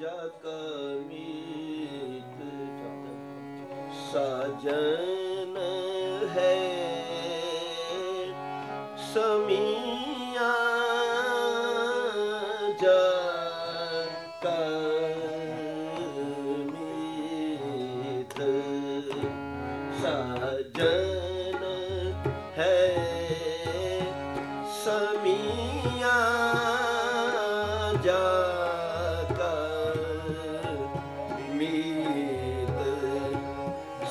ਜਾ ਕਮੀਤ ਸਾਜਣ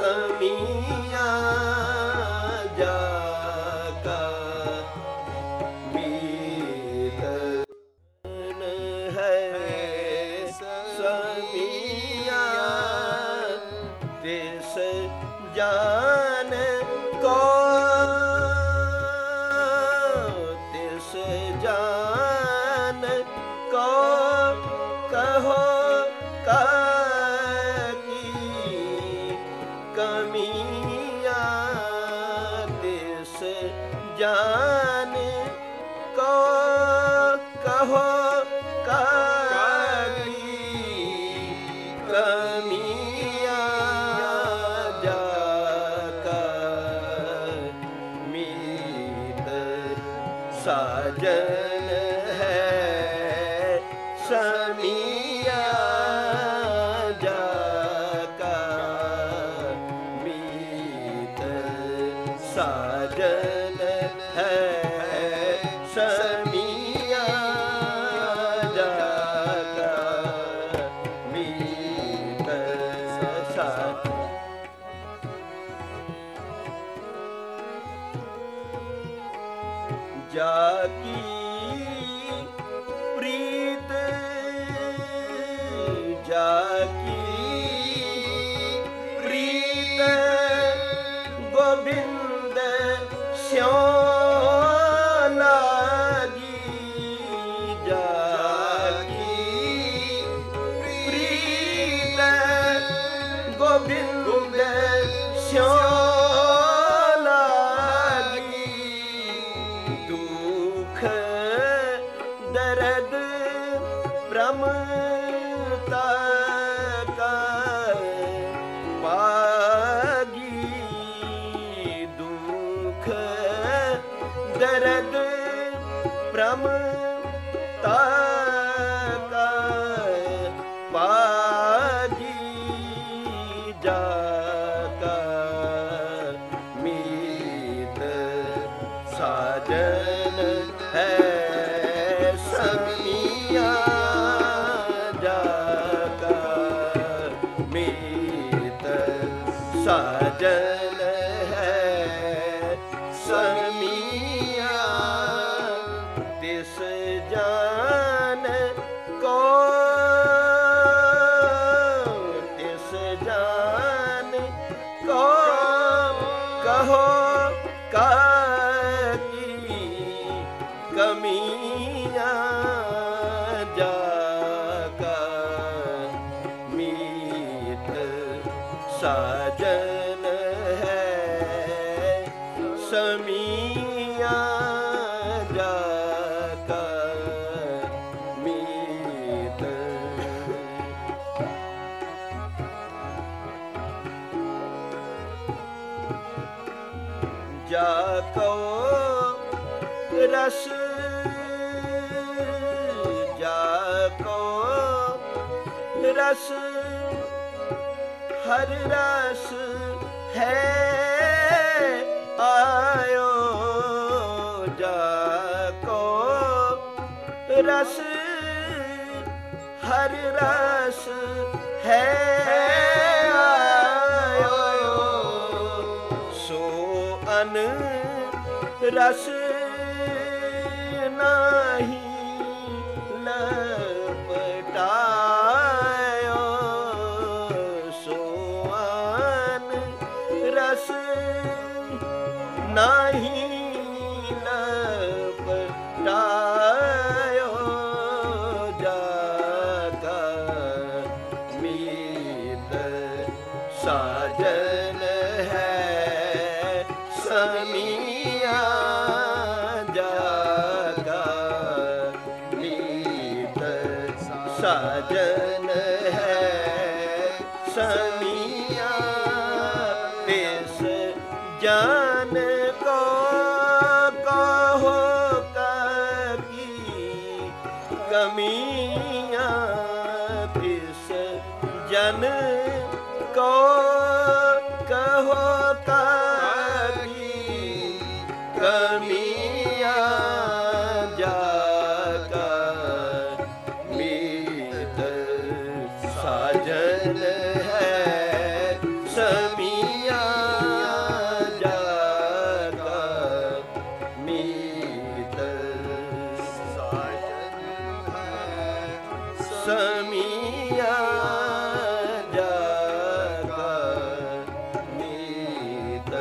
ਸਮੀਆਂ ਜਾਨ ਕਹੋ ਕਾਲੀ ਕਮੀਆਂ ਜਾ ਸਾਜਨ गोविंद Sami ਰਸ ਜਾ ਕੋ ਰਸ ਹਰ ਰਸ ਹੈ ਆ ਹਰ ਰਸ ਹੈ ਆਇਓ ਸੋ ਅਨ ਰਸ ਸਾਜਨ ਹੈ ਸਮੀਆਂ ਜਾਗਾ ਮੀਤ ਸਾਜਨ ਹੈ ਸਮੀਆਂ ਤਿਸ ਜਾਨ ਮੀਤ। ਸਮੀਆਂ ਜਾਗਾ ਮੀਤ।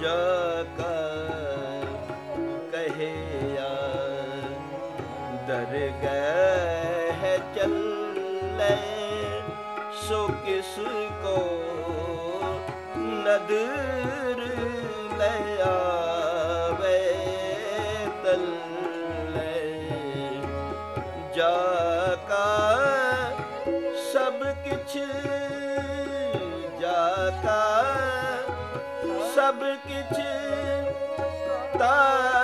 ਜਾਗਾ ਸੋ ਕਿਸ ਕੋ ਨਦਰ ਲੈ ਆਵੇ, ਤੱਲੇ ਜਾ ਕਾ ਸਭ ਕਿਛ ਜਾ ਕਾ, ਸਭ ਕਿਛ ਤਾਕਾ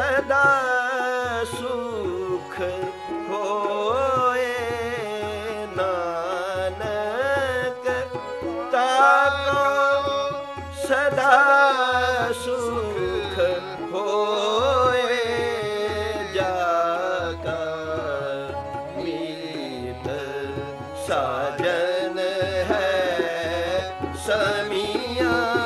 ਸਦਾ ਸੁਖ ਹੋਏ ਨਾਨਕ ਤਾਕੋ ਸਦਾ ਸੁਖ ਹੋਏ ਜਾਗਾ ਮੀਤ ਸਾਜਨ ਹੈ ਸਮੀਆਂ।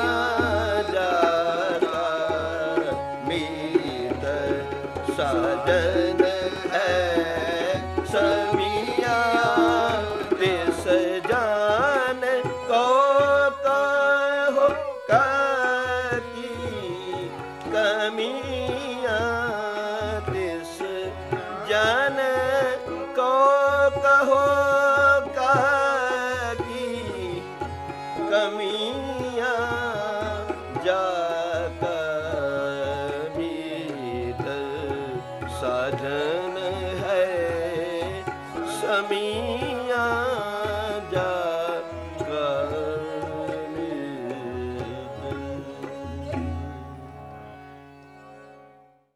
ਕੀ ਕਮੀਆਂ ਤਿਸ ਜਨ ਕੋ ਕਹੋ ਕੀ ਕਮੀਆਂ ਜਾਗਾ ਮੀਤ ਸਾਧਨ ਹੈ ਸਮੀ